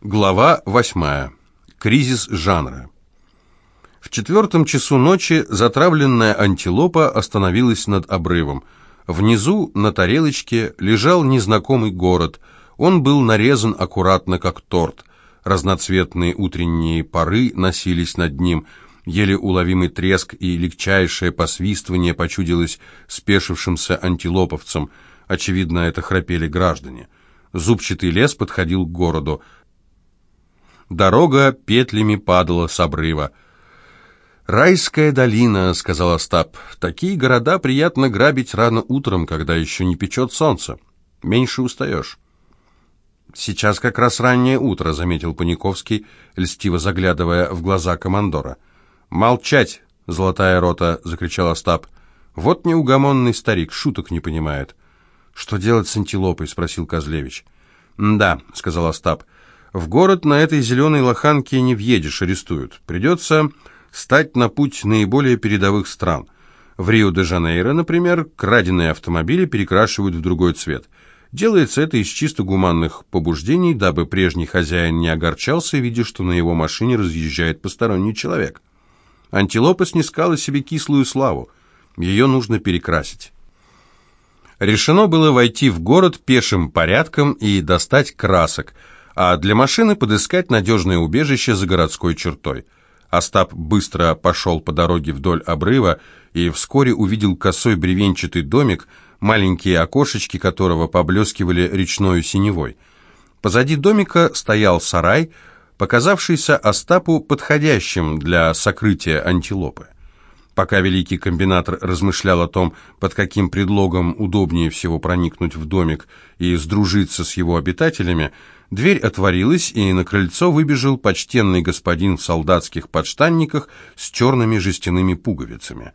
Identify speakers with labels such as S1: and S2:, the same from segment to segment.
S1: Глава восьмая. Кризис жанра. В четвертом часу ночи затравленная антилопа остановилась над обрывом. Внизу, на тарелочке, лежал незнакомый город. Он был нарезан аккуратно, как торт. Разноцветные утренние пары носились над ним. Еле уловимый треск и легчайшее посвистывание почудилось спешившимся антилоповцам. Очевидно, это храпели граждане. Зубчатый лес подходил к городу. Дорога петлями падала с обрыва. «Райская долина», — сказал Остап. «Такие города приятно грабить рано утром, когда еще не печет солнце. Меньше устаешь». «Сейчас как раз раннее утро», — заметил Паниковский, льстиво заглядывая в глаза командора. «Молчать, золотая рота!» — закричал Остап. «Вот неугомонный старик, шуток не понимает». «Что делать с антилопой?» — спросил Козлевич. «Да», — сказал Остап. «В город на этой зеленой лоханке не въедешь, арестуют. Придется стать на путь наиболее передовых стран. В Рио-де-Жанейро, например, краденые автомобили перекрашивают в другой цвет. Делается это из чисто гуманных побуждений, дабы прежний хозяин не огорчался, видя, что на его машине разъезжает посторонний человек. Антилопа снискала себе кислую славу. Ее нужно перекрасить. Решено было войти в город пешим порядком и достать красок, а для машины подыскать надежное убежище за городской чертой. Остап быстро пошел по дороге вдоль обрыва и вскоре увидел косой бревенчатый домик, маленькие окошечки которого поблескивали речной синевой. Позади домика стоял сарай, показавшийся Остапу подходящим для сокрытия антилопы. Пока великий комбинатор размышлял о том, под каким предлогом удобнее всего проникнуть в домик и сдружиться с его обитателями, дверь отворилась, и на крыльцо выбежал почтенный господин в солдатских подштанниках с черными жестяными пуговицами.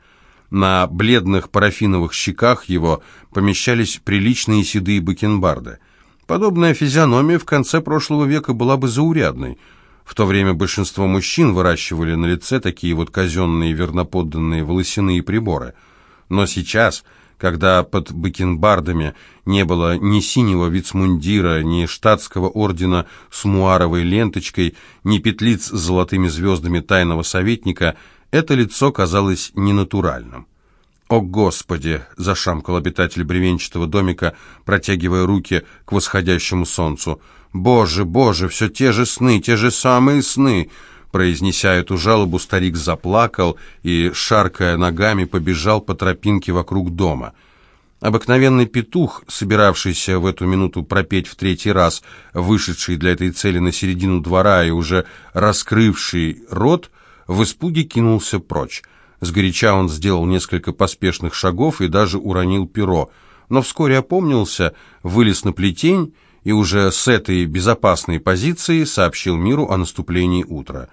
S1: На бледных парафиновых щеках его помещались приличные седые бакенбарды. Подобная физиономия в конце прошлого века была бы заурядной – в то время большинство мужчин выращивали на лице такие вот казенные верноподданные волосяные приборы. Но сейчас, когда под бакенбардами не было ни синего вицмундира, ни штатского ордена с муаровой ленточкой, ни петлиц с золотыми звездами тайного советника, это лицо казалось ненатуральным. «О, Господи!» — зашамкал обитатель бревенчатого домика, протягивая руки к восходящему солнцу — «Боже, боже, все те же сны, те же самые сны!» Произнеся эту жалобу, старик заплакал и, шаркая ногами, побежал по тропинке вокруг дома. Обыкновенный петух, собиравшийся в эту минуту пропеть в третий раз, вышедший для этой цели на середину двора и уже раскрывший рот, в испуге кинулся прочь. Сгоряча он сделал несколько поспешных шагов и даже уронил перо, но вскоре опомнился, вылез на плетень и уже с этой безопасной позиции сообщил миру о наступлении утра.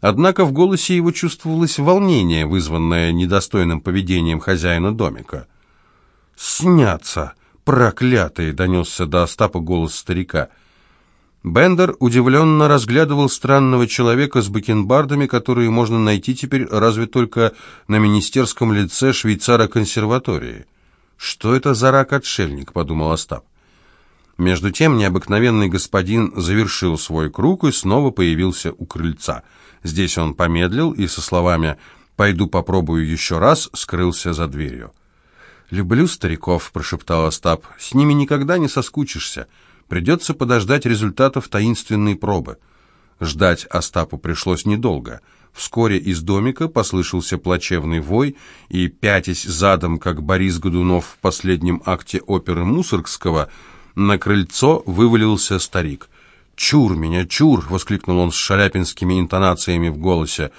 S1: Однако в голосе его чувствовалось волнение, вызванное недостойным поведением хозяина домика. «Снятся! Проклятые!» — донесся до Остапа голос старика. Бендер удивленно разглядывал странного человека с бакенбардами, которые можно найти теперь разве только на министерском лице швейцара консерватории. «Что это за рак-отшельник?» — подумал Остап. Между тем необыкновенный господин завершил свой круг и снова появился у крыльца. Здесь он помедлил и со словами «пойду попробую еще раз» скрылся за дверью. «Люблю стариков», — прошептал Остап, — «с ними никогда не соскучишься. Придется подождать результатов таинственной пробы». Ждать Остапу пришлось недолго. Вскоре из домика послышался плачевный вой, и, пятясь задом, как Борис Годунов в последнем акте оперы Мусоргского, на крыльцо вывалился старик. «Чур меня, чур!» — воскликнул он с шаляпинскими интонациями в голосе.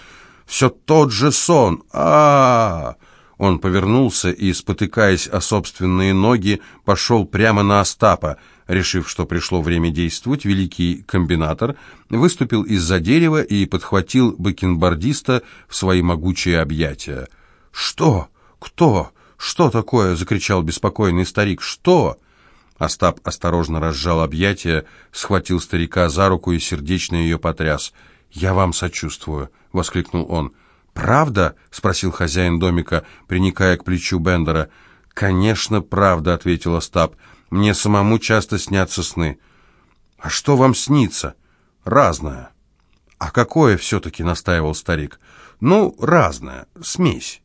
S1: «Все тот же сон! а, -а, -а Он повернулся и, спотыкаясь о собственные ноги, пошел прямо на Остапа. Решив, что пришло время действовать, великий комбинатор выступил из-за дерева и подхватил бакенбардиста в свои могучие объятия. «Что? Кто? Что такое?» — закричал беспокойный старик. «Что?» Остап осторожно разжал объятия, схватил старика за руку и сердечно ее потряс. «Я вам сочувствую», — воскликнул он. «Правда?» — спросил хозяин домика, приникая к плечу Бендера. «Конечно, правда», — ответил Остап. «Мне самому часто снятся сны». «А что вам снится?» Разное. А какое все-таки, настаивал старик? Ну, разное, смесь.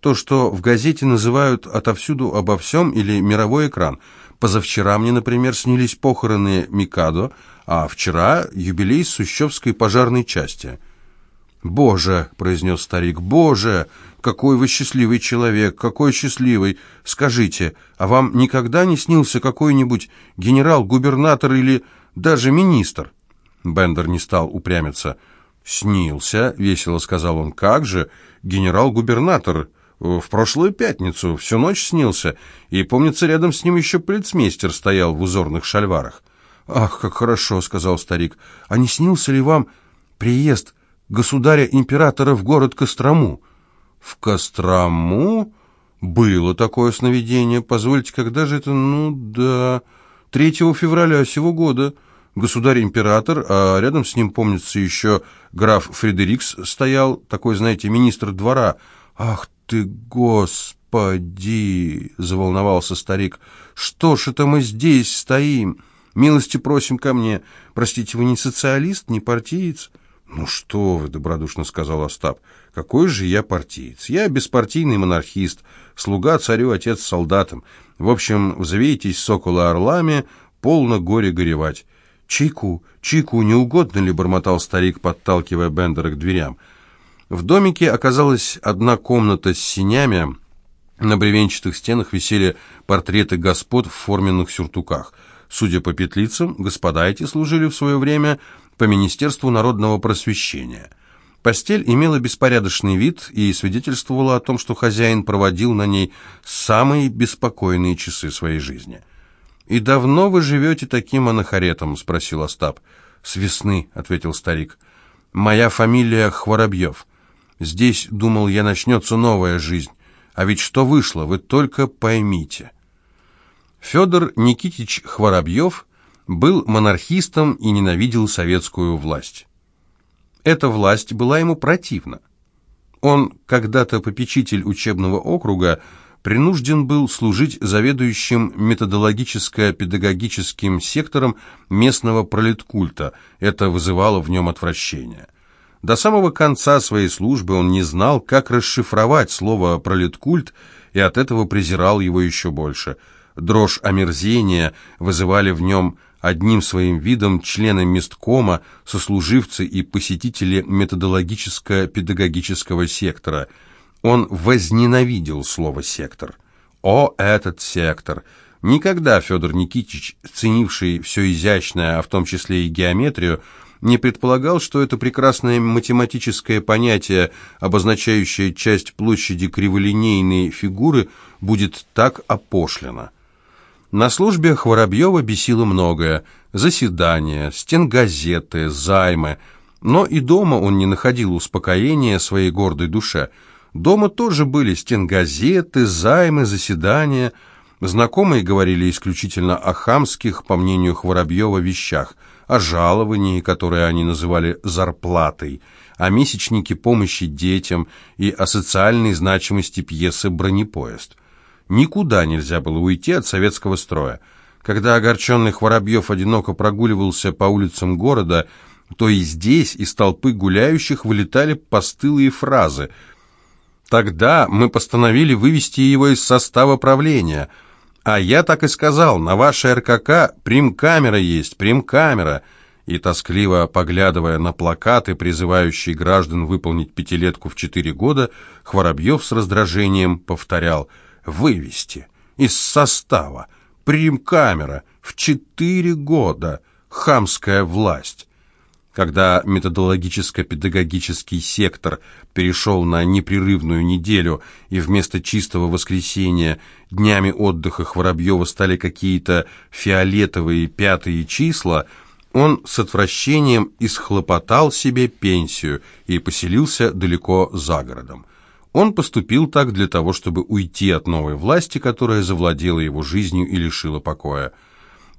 S1: То, что в газете называют отовсюду обо всем или мировой экран. Позавчера мне, например, снились похороны Микадо, а вчера юбилей Сущевской пожарной части. «Боже!» — произнес старик. «Боже! Какой вы счастливый человек! Какой счастливый! Скажите, а вам никогда не снился какой-нибудь генерал, губернатор или даже министр?» Бендер не стал упрямиться. «Снился», — весело сказал он. «Как же? Генерал-губернатор. В прошлую пятницу всю ночь снился, и, помнится, рядом с ним еще полицмейстер стоял в узорных шальварах». «Ах, как хорошо», — сказал старик. «А не снился ли вам приезд государя-императора в город Кострому?» «В Кострому?» «Было такое сновидение. Позвольте, когда же это? Ну, да, 3 февраля сего года» государь-император, а рядом с ним, помнится, еще граф Фредерикс стоял, такой, знаете, министр двора. «Ах ты, господи!» — заволновался старик. «Что ж это мы здесь стоим? Милости просим ко мне. Простите, вы не социалист, не партиец?» «Ну что вы», — добродушно сказал Остап, — «какой же я партиец? Я беспартийный монархист, слуга царю, отец солдатам. В общем, взвейтесь сокола орлами, полно горе горевать. «Чайку, чайку, не угодно ли?» — бормотал старик, подталкивая Бендера к дверям. В домике оказалась одна комната с синями. На бревенчатых стенах висели портреты господ в форменных сюртуках. Судя по петлицам, господа эти служили в свое время по Министерству народного просвещения. Постель имела беспорядочный вид и свидетельствовала о том, что хозяин проводил на ней самые беспокойные часы своей жизни — «И давно вы живете таким анахаретом?» — спросил Остап. «С весны», — ответил старик. «Моя фамилия Хворобьев. Здесь, думал я, начнется новая жизнь. А ведь что вышло, вы только поймите». Федор Никитич Хворобьев был монархистом и ненавидел советскую власть. Эта власть была ему противна. Он, когда-то попечитель учебного округа, принужден был служить заведующим методологическо-педагогическим сектором местного пролеткульта. Это вызывало в нем отвращение. До самого конца своей службы он не знал, как расшифровать слово «пролеткульт», и от этого презирал его еще больше. Дрожь омерзения вызывали в нем одним своим видом члены месткома, сослуживцы и посетители методологическо-педагогического сектора – он возненавидел слово «сектор». О, этот сектор! Никогда Федор Никитич, ценивший все изящное, а в том числе и геометрию, не предполагал, что это прекрасное математическое понятие, обозначающее часть площади криволинейной фигуры, будет так опошлено. На службе Хворобьева бесило многое – заседания, стенгазеты, займы, но и дома он не находил успокоения своей гордой душе – Дома тоже были стенгазеты, займы, заседания. Знакомые говорили исключительно о хамских, по мнению Хворобьева, вещах, о жаловании, которое они называли «зарплатой», о месячнике помощи детям и о социальной значимости пьесы «Бронепоезд». Никуда нельзя было уйти от советского строя. Когда огорченный Хворобьев одиноко прогуливался по улицам города, то и здесь из толпы гуляющих вылетали постылые фразы – Тогда мы постановили вывести его из состава правления. А я так и сказал, на вашей РКК прим-камера есть, прим-камера. И тоскливо поглядывая на плакаты, призывающие граждан выполнить пятилетку в четыре года, Хворобьев с раздражением повторял «Вывести из состава, прим-камера, в четыре года, хамская власть». Когда методологическо-педагогический сектор перешел на непрерывную неделю, и вместо чистого воскресенья днями отдыха Хворобьева стали какие-то фиолетовые пятые числа, он с отвращением исхлопотал себе пенсию и поселился далеко за городом. Он поступил так для того, чтобы уйти от новой власти, которая завладела его жизнью и лишила покоя.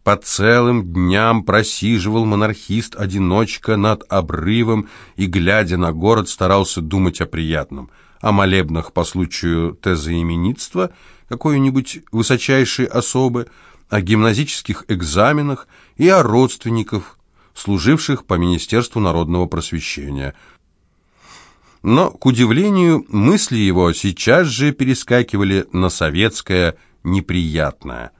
S1: По целым дням просиживал монархист-одиночка над обрывом и, глядя на город, старался думать о приятном, о молебнах по случаю тезоименитства какой-нибудь высочайшей особы, о гимназических экзаменах и о родственниках, служивших по Министерству народного просвещения. Но, к удивлению, мысли его сейчас же перескакивали на советское неприятное.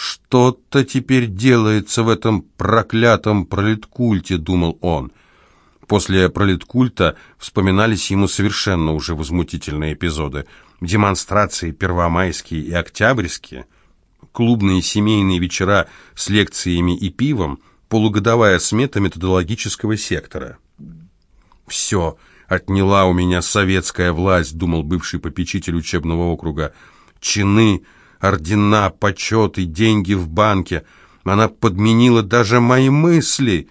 S1: «Что-то теперь делается в этом проклятом пролеткульте», — думал он. После пролеткульта вспоминались ему совершенно уже возмутительные эпизоды. Демонстрации первомайские и октябрьские, клубные семейные вечера с лекциями и пивом, полугодовая смета методологического сектора. «Все отняла у меня советская власть», — думал бывший попечитель учебного округа. «Чины, ордена, почеты, деньги в банке. Она подменила даже мои мысли.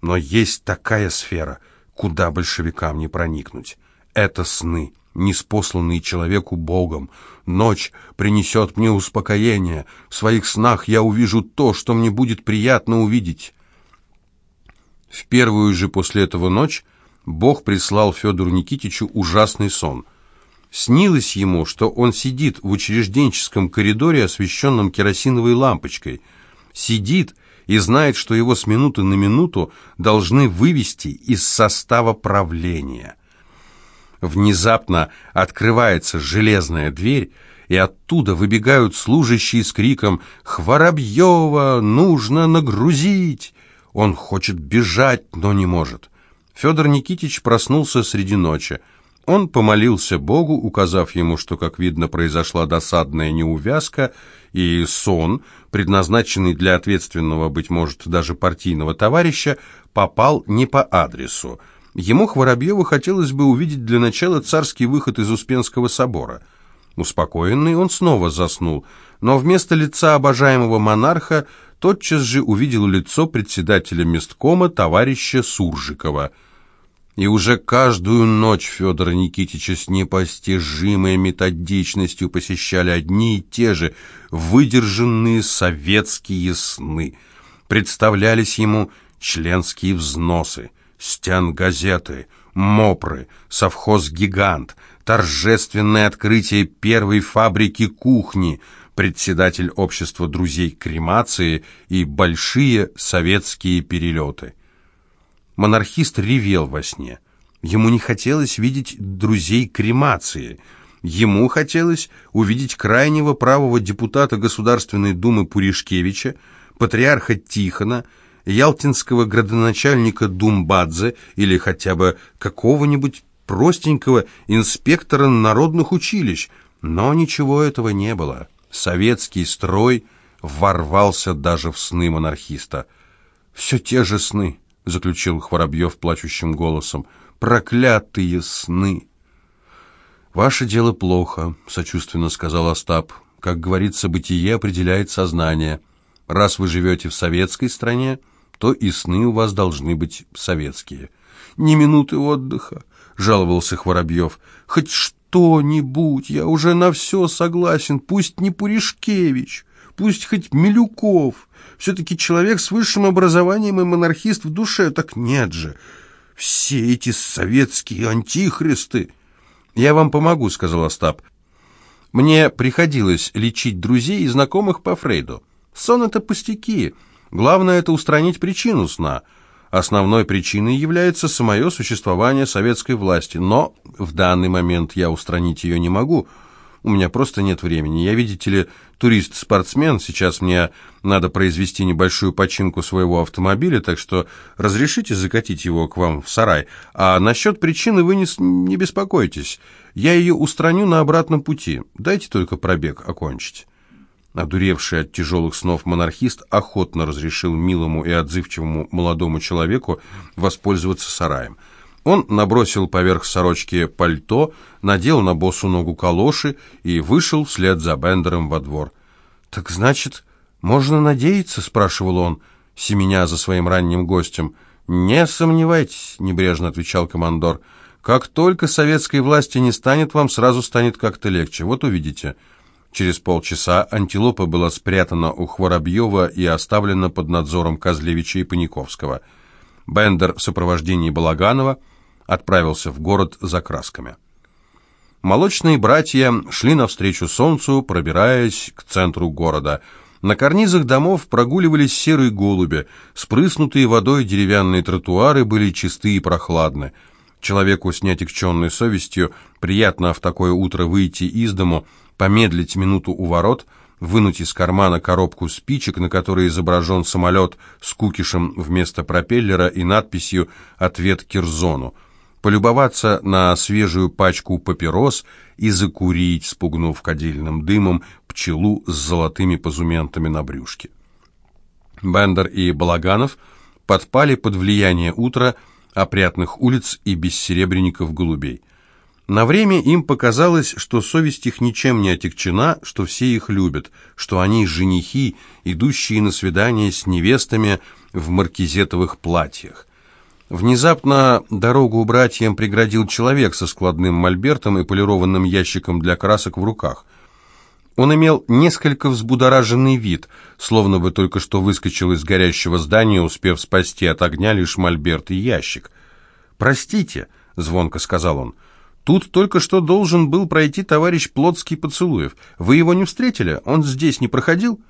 S1: Но есть такая сфера, куда большевикам не проникнуть. Это сны, неспосланные человеку Богом. Ночь принесет мне успокоение. В своих снах я увижу то, что мне будет приятно увидеть». В первую же после этого ночь Бог прислал Федору Никитичу ужасный сон – Снилось ему, что он сидит в учрежденческом коридоре, освещенном керосиновой лампочкой. Сидит и знает, что его с минуты на минуту должны вывести из состава правления. Внезапно открывается железная дверь, и оттуда выбегают служащие с криком «Хворобьева! Нужно нагрузить!» Он хочет бежать, но не может. Федор Никитич проснулся среди ночи. Он помолился Богу, указав ему, что, как видно, произошла досадная неувязка, и сон, предназначенный для ответственного, быть может, даже партийного товарища, попал не по адресу. Ему, Хворобьеву, хотелось бы увидеть для начала царский выход из Успенского собора. Успокоенный он снова заснул, но вместо лица обожаемого монарха тотчас же увидел лицо председателя месткома товарища Суржикова – и уже каждую ночь Федора Никитича с непостижимой методичностью посещали одни и те же выдержанные советские сны. Представлялись ему членские взносы, стян-газеты, мопры, совхоз-гигант, торжественное открытие первой фабрики кухни, председатель общества друзей кремации и большие советские перелеты. Монархист ревел во сне. Ему не хотелось видеть друзей кремации. Ему хотелось увидеть крайнего правого депутата Государственной Думы Пуришкевича, патриарха Тихона, ялтинского градоначальника Думбадзе или хотя бы какого-нибудь простенького инспектора народных училищ. Но ничего этого не было. Советский строй ворвался даже в сны монархиста. Все те же сны. — заключил Хворобьев плачущим голосом. «Проклятые сны!» «Ваше дело плохо», — сочувственно сказал Остап. «Как говорится, бытие определяет сознание. Раз вы живете в советской стране, то и сны у вас должны быть советские». «Ни минуты отдыха», — жаловался Хворобьев. «Хоть что-нибудь, я уже на все согласен, пусть не Пуришкевич, пусть хоть Милюков». Все-таки человек с высшим образованием и монархист в душе. Так нет же. Все эти советские антихристы. «Я вам помогу», — сказал Остап. «Мне приходилось лечить друзей и знакомых по Фрейду. Сон — это пустяки. Главное — это устранить причину сна. Основной причиной является самое существование советской власти, но в данный момент я устранить ее не могу». У меня просто нет времени. Я, видите ли, турист-спортсмен. Сейчас мне надо произвести небольшую починку своего автомобиля, так что разрешите закатить его к вам в сарай. А насчет причины вы не, не беспокойтесь. Я ее устраню на обратном пути. Дайте только пробег окончить». Одуревший от тяжелых снов монархист охотно разрешил милому и отзывчивому молодому человеку воспользоваться сараем. Он набросил поверх сорочки пальто, надел на босу ногу калоши и вышел вслед за Бендером во двор. «Так значит, можно надеяться?» — спрашивал он, семеня за своим ранним гостем. «Не сомневайтесь», — небрежно отвечал командор. «Как только советской власти не станет, вам сразу станет как-то легче. Вот увидите». Через полчаса антилопа была спрятана у Хворобьева и оставлена под надзором Козлевича и Паниковского. Бендер в сопровождении Балаганова — отправился в город за красками. Молочные братья шли навстречу солнцу, пробираясь к центру города. На карнизах домов прогуливались серые голуби, спрыснутые водой деревянные тротуары были чисты и прохладны. Человеку с неотекченной совестью приятно в такое утро выйти из дому, помедлить минуту у ворот, вынуть из кармана коробку спичек, на которой изображен самолет с кукишем вместо пропеллера и надписью «Ответ Кирзону», полюбоваться на свежую пачку папирос и закурить, спугнув кадильным дымом пчелу с золотыми позументами на брюшке. Бендер и Балаганов подпали под влияние утра, опрятных улиц и бессеребренников голубей. На время им показалось, что совесть их ничем не отягчена, что все их любят, что они женихи, идущие на свидание с невестами в маркизетовых платьях. Внезапно дорогу братьям преградил человек со складным мольбертом и полированным ящиком для красок в руках. Он имел несколько взбудораженный вид, словно бы только что выскочил из горящего здания, успев спасти от огня лишь мольберт и ящик. «Простите», — звонко сказал он, — «тут только что должен был пройти товарищ Плотский Поцелуев. Вы его не встретили? Он здесь не проходил?»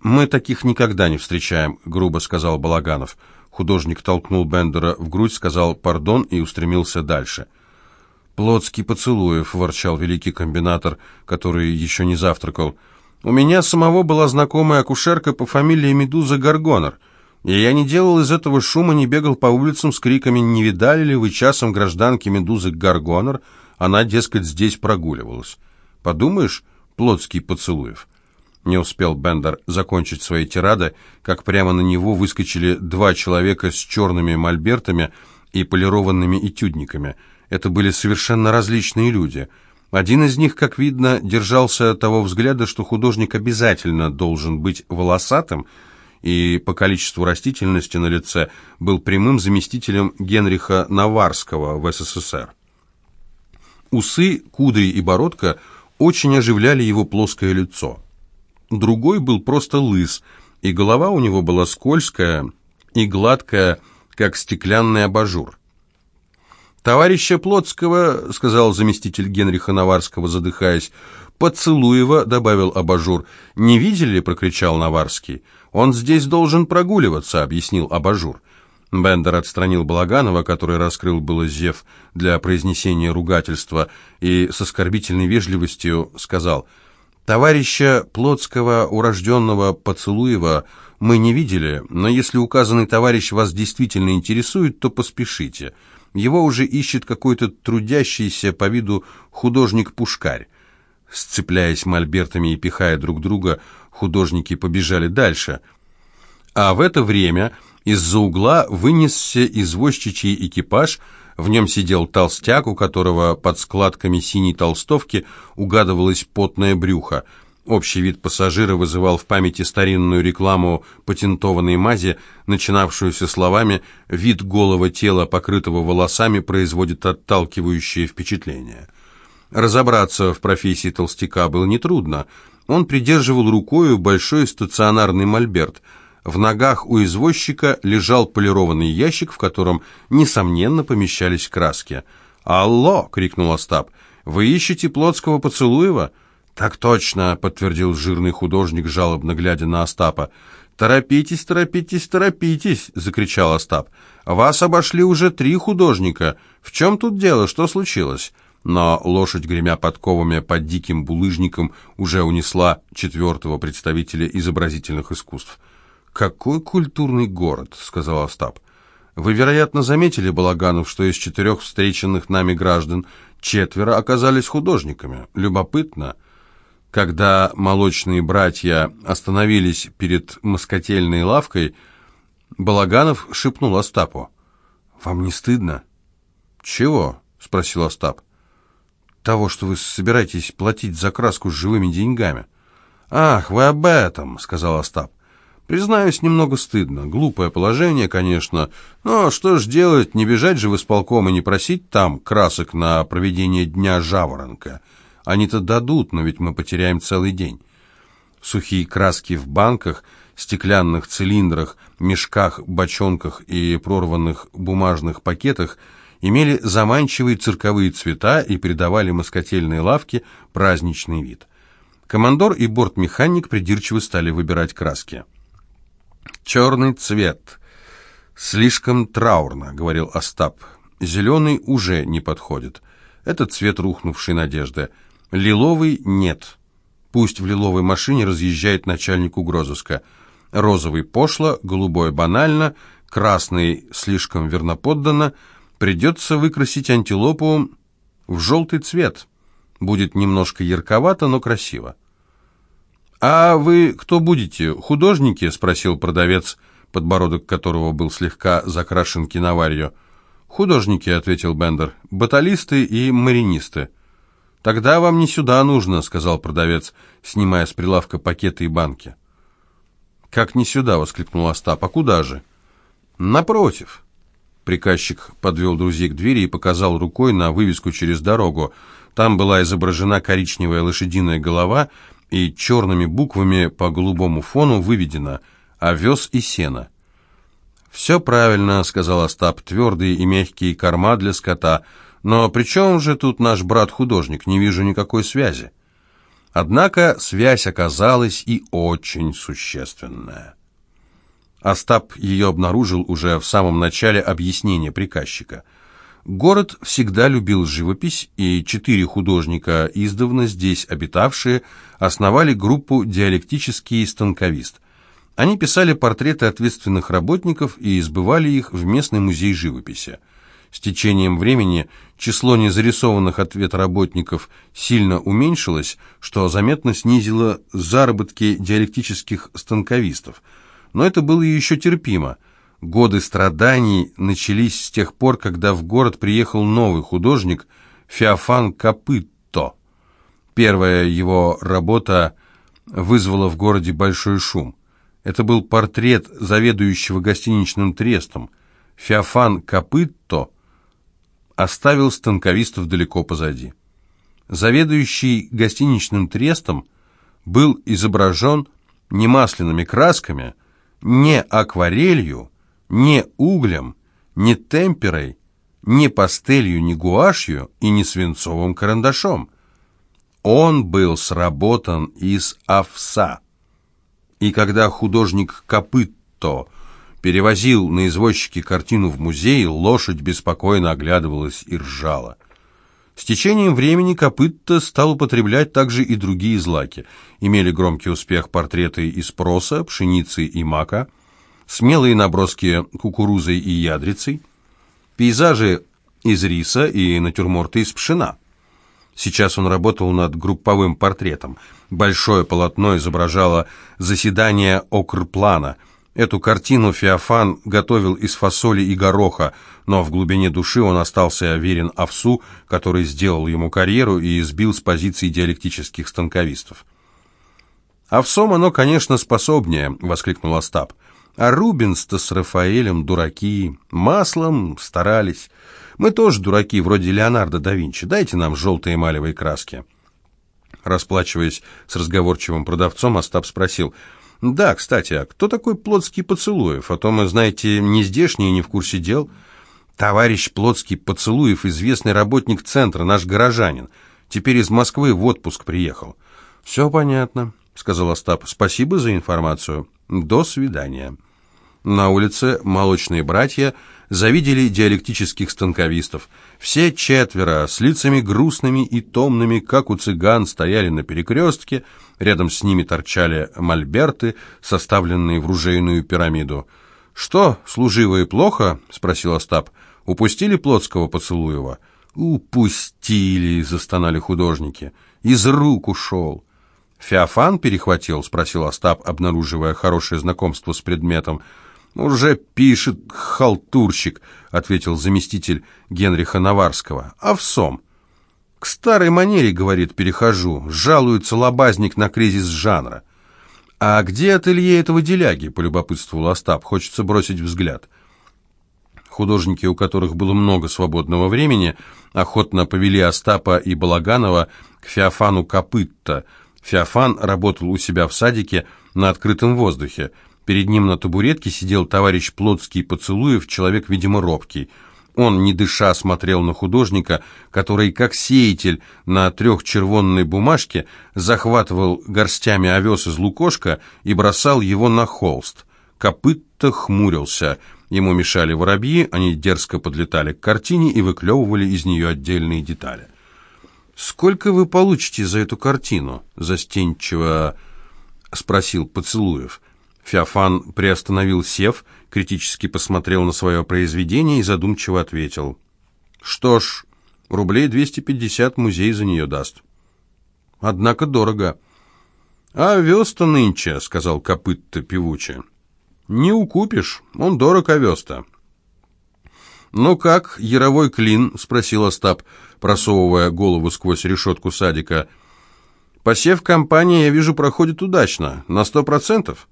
S1: «Мы таких никогда не встречаем», — грубо сказал Балаганов. Художник толкнул Бендера в грудь, сказал «пардон» и устремился дальше. «Плотский поцелуев», — ворчал великий комбинатор, который еще не завтракал. «У меня самого была знакомая акушерка по фамилии Медуза Гаргонер, и я не делал из этого шума, не бегал по улицам с криками «Не видали ли вы часом гражданки Медузы Гаргонер?» Она, дескать, здесь прогуливалась. Подумаешь, Плотский поцелуев. Не успел Бендер закончить свои тирады, как прямо на него выскочили два человека с черными мольбертами и полированными этюдниками — это были совершенно различные люди. Один из них, как видно, держался того взгляда, что художник обязательно должен быть волосатым, и по количеству растительности на лице был прямым заместителем Генриха Наварского в СССР. Усы, кудри и бородка очень оживляли его плоское лицо. Другой был просто лыс, и голова у него была скользкая и гладкая, как стеклянный абажур. «Товарища Плотского», — сказал заместитель Генриха Наварского, задыхаясь, «Поцелуева», — добавил абажур. «Не видели?» — прокричал Наварский. «Он здесь должен прогуливаться», — объяснил абажур. Бендер отстранил Балаганова, который раскрыл было зев для произнесения ругательства, и с оскорбительной вежливостью сказал, «Товарища Плотского, урожденного Поцелуева, мы не видели, но если указанный товарищ вас действительно интересует, то поспешите». Его уже ищет какой-то трудящийся по виду художник-пушкарь. Сцепляясь мольбертами и пихая друг друга, художники побежали дальше. А в это время из-за угла вынесся извозчичий экипаж, в нем сидел толстяк, у которого под складками синей толстовки угадывалось потное брюхо – Общий вид пассажира вызывал в памяти старинную рекламу патентованной мази, начинавшуюся словами «вид голого тела, покрытого волосами, производит отталкивающее впечатление». Разобраться в профессии толстяка было нетрудно. Он придерживал рукою большой стационарный мольберт. В ногах у извозчика лежал полированный ящик, в котором, несомненно, помещались краски. «Алло!» — крикнул Остап. «Вы ищете Плотского поцелуева?» «Так точно», — подтвердил жирный художник, жалобно глядя на Остапа. «Торопитесь, торопитесь, торопитесь!» — закричал Остап. «Вас обошли уже три художника. В чем тут дело? Что случилось?» Но лошадь, гремя подковами под диким булыжником, уже унесла четвертого представителя изобразительных искусств. «Какой культурный город!» — сказал Остап. «Вы, вероятно, заметили, Балаганов, что из четырех встреченных нами граждан четверо оказались художниками. Любопытно!» Когда молочные братья остановились перед москотельной лавкой, Балаганов шепнул Остапу. «Вам не стыдно?» «Чего?» — спросил Остап. «Того, что вы собираетесь платить за краску живыми деньгами». «Ах, вы об этом!» — сказал Остап. «Признаюсь, немного стыдно. Глупое положение, конечно. Но что ж делать, не бежать же в исполком и не просить там красок на проведение Дня Жаворонка». Они-то дадут, но ведь мы потеряем целый день. Сухие краски в банках, стеклянных цилиндрах, мешках, бочонках и прорванных бумажных пакетах имели заманчивые цирковые цвета и придавали москотельной лавке праздничный вид. Командор и бортмеханик придирчиво стали выбирать краски. «Черный цвет. Слишком траурно», — говорил Остап. «Зеленый уже не подходит. Это цвет рухнувшей надежды. Лиловый — нет. Пусть в лиловой машине разъезжает начальник угрозыска. Розовый пошло, голубой банально, красный слишком верноподданно. Придется выкрасить антилопу в желтый цвет. Будет немножко ярковато, но красиво. «А вы кто будете, художники?» — спросил продавец, подбородок которого был слегка закрашен киноварью. «Художники», — ответил Бендер, — «баталисты и маринисты». «Тогда вам не сюда нужно», — сказал продавец, снимая с прилавка пакеты и банки. «Как не сюда?» — воскликнул Остап. «А куда же?» «Напротив». Приказчик подвел друзей к двери и показал рукой на вывеску через дорогу. Там была изображена коричневая лошадиная голова и черными буквами по голубому фону выведено «Овес и сено». «Все правильно», — сказал Остап, — «твердые и мягкие корма для скота». Но при чем же тут наш брат-художник? Не вижу никакой связи. Однако связь оказалась и очень существенная. Остап ее обнаружил уже в самом начале объяснения приказчика. Город всегда любил живопись, и четыре художника, издавна здесь обитавшие, основали группу «Диалектический станковист». Они писали портреты ответственных работников и избывали их в местный музей живописи. С течением времени число незарисованных ответработников сильно уменьшилось, что заметно снизило заработки диалектических станковистов. Но это было еще терпимо. Годы страданий начались с тех пор, когда в город приехал новый художник Феофан Копытто. Первая его работа вызвала в городе большой шум. Это был портрет заведующего гостиничным трестом. Феофан Копытто – оставил станковистов далеко позади. Заведующий гостиничным трестом был изображен не масляными красками, не акварелью, не углем, не темперой, не пастелью, не гуашью и не свинцовым карандашом. Он был сработан из овса. И когда художник Копытто перевозил на извозчике картину в музей, лошадь беспокойно оглядывалась и ржала. С течением времени Копытто стал употреблять также и другие злаки. Имели громкий успех портреты из проса, пшеницы и мака, смелые наброски кукурузой и ядрицей, пейзажи из риса и натюрморты из пшена. Сейчас он работал над групповым портретом. Большое полотно изображало заседание окрплана – Эту картину Феофан готовил из фасоли и гороха, но в глубине души он остался верен овсу, который сделал ему карьеру и избил с позиций диалектических станковистов. «Овсом оно, конечно, способнее», — воскликнул Остап. «А Рубинс-то с Рафаэлем дураки, маслом старались. Мы тоже дураки, вроде Леонардо да Винчи. Дайте нам желтые эмалевые краски». Расплачиваясь с разговорчивым продавцом, Остап спросил — «Да, кстати, а кто такой Плотский Поцелуев? А то мы, знаете, не здешние, не в курсе дел». «Товарищ Плотский Поцелуев, известный работник центра, наш горожанин. Теперь из Москвы в отпуск приехал». «Все понятно», — сказал Остап. «Спасибо за информацию. До свидания». На улице молочные братья завидели диалектических станковистов. Все четверо с лицами грустными и томными, как у цыган, стояли на перекрестке, рядом с ними торчали мольберты, составленные в ружейную пирамиду. «Что, служивые, плохо?» — спросил Остап. «Упустили Плотского поцелуева?» «Упустили!» — застонали художники. «Из рук ушел!» «Феофан перехватил?» — спросил Остап, обнаруживая хорошее знакомство с предметом. «Уже пишет халтурщик», — ответил заместитель Генриха Наварского. «Овсом». «К старой манере, — говорит, — перехожу. Жалуется лобазник на кризис жанра». «А где ателье этого деляги?» — полюбопытствовал Остап. «Хочется бросить взгляд». Художники, у которых было много свободного времени, охотно повели Остапа и Балаганова к Феофану Копытто. Феофан работал у себя в садике на открытом воздухе. Перед ним на табуретке сидел товарищ Плотский Поцелуев, человек, видимо, робкий. Он, не дыша, смотрел на художника, который, как сеятель на трехчервонной бумажке, захватывал горстями овес из лукошка и бросал его на холст. Копыта хмурился. Ему мешали воробьи, они дерзко подлетали к картине и выклевывали из нее отдельные детали. «Сколько вы получите за эту картину?» — застенчиво спросил Поцелуев. Феофан приостановил сев, критически посмотрел на свое произведение и задумчиво ответил. «Что ж, рублей 250 музей за нее даст». «Однако дорого». «А овес-то нынче», — сказал копыт-то певуче. «Не укупишь, он дорог овес-то». «Ну как, яровой клин?» — спросил Остап, просовывая голову сквозь решетку садика. «Посев компании, я вижу, проходит удачно, на сто процентов».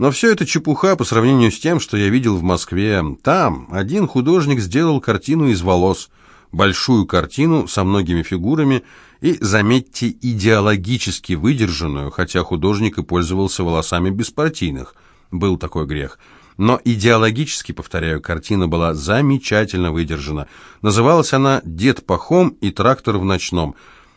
S1: Но все это чепуха по сравнению с тем, что я видел в Москве. Там один художник сделал картину из волос, большую картину со многими фигурами и, заметьте, идеологически выдержанную, хотя художник и пользовался волосами беспартийных. Был такой грех. Но идеологически, повторяю, картина была замечательно выдержана. Называлась она «Дед пахом и трактор в ночном».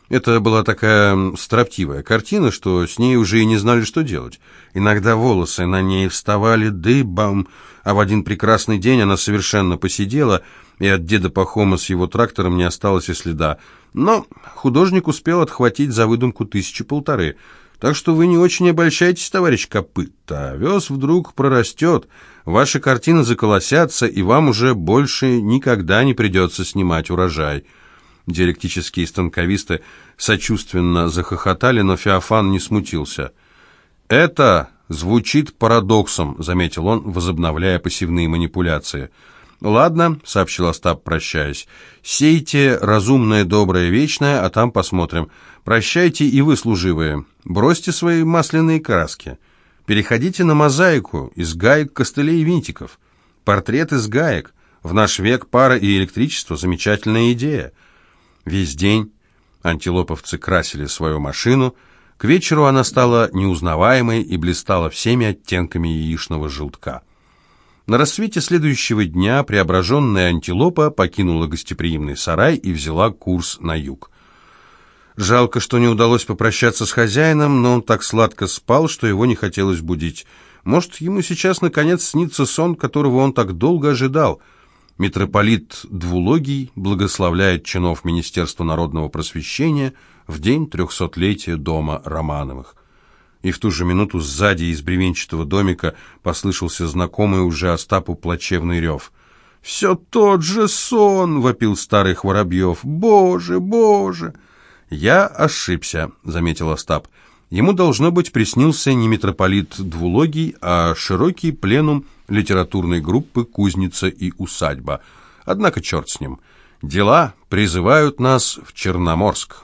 S1: Это была такая строптивая картина, что с ней уже и не знали, что делать. Иногда волосы на ней вставали дыбом, а в один прекрасный день она совершенно посидела, и от деда Пахома с его трактором не осталось и следа. Но художник успел отхватить за выдумку тысячи полторы. Так что вы не очень обольщайтесь, товарищ Копыта. Овес вдруг прорастет, ваши картины заколосятся, и вам уже больше никогда не придется снимать урожай». Диалектические станковисты сочувственно захохотали, но Феофан не смутился. «Это звучит парадоксом», — заметил он, возобновляя пассивные манипуляции. «Ладно», — сообщил Остап, прощаясь, — «сейте разумное, доброе, вечное, а там посмотрим. Прощайте и вы, служивые. Бросьте свои масляные краски. Переходите на мозаику из гаек, костылей и винтиков. Портрет из гаек. В наш век пара и электричество — замечательная идея. Весь день антилоповцы красили свою машину. К вечеру она стала неузнаваемой и блистала всеми оттенками яичного желтка. На рассвете следующего дня преображенная антилопа покинула гостеприимный сарай и взяла курс на юг. Жалко, что не удалось попрощаться с хозяином, но он так сладко спал, что его не хотелось будить. Может, ему сейчас наконец снится сон, которого он так долго ожидал — Митрополит Двулогий благословляет чинов Министерства народного просвещения в день трехсотлетия дома Романовых. И в ту же минуту сзади из бревенчатого домика послышался знакомый уже Остапу плачевный рев. «Все тот же сон!» — вопил старый Хворобьев. «Боже, боже!» «Я ошибся», — заметил Остап. Ему, должно быть, приснился не митрополит Двулогий, а широкий пленум литературной группы «Кузница и усадьба». Однако черт с ним. Дела призывают нас в Черноморск.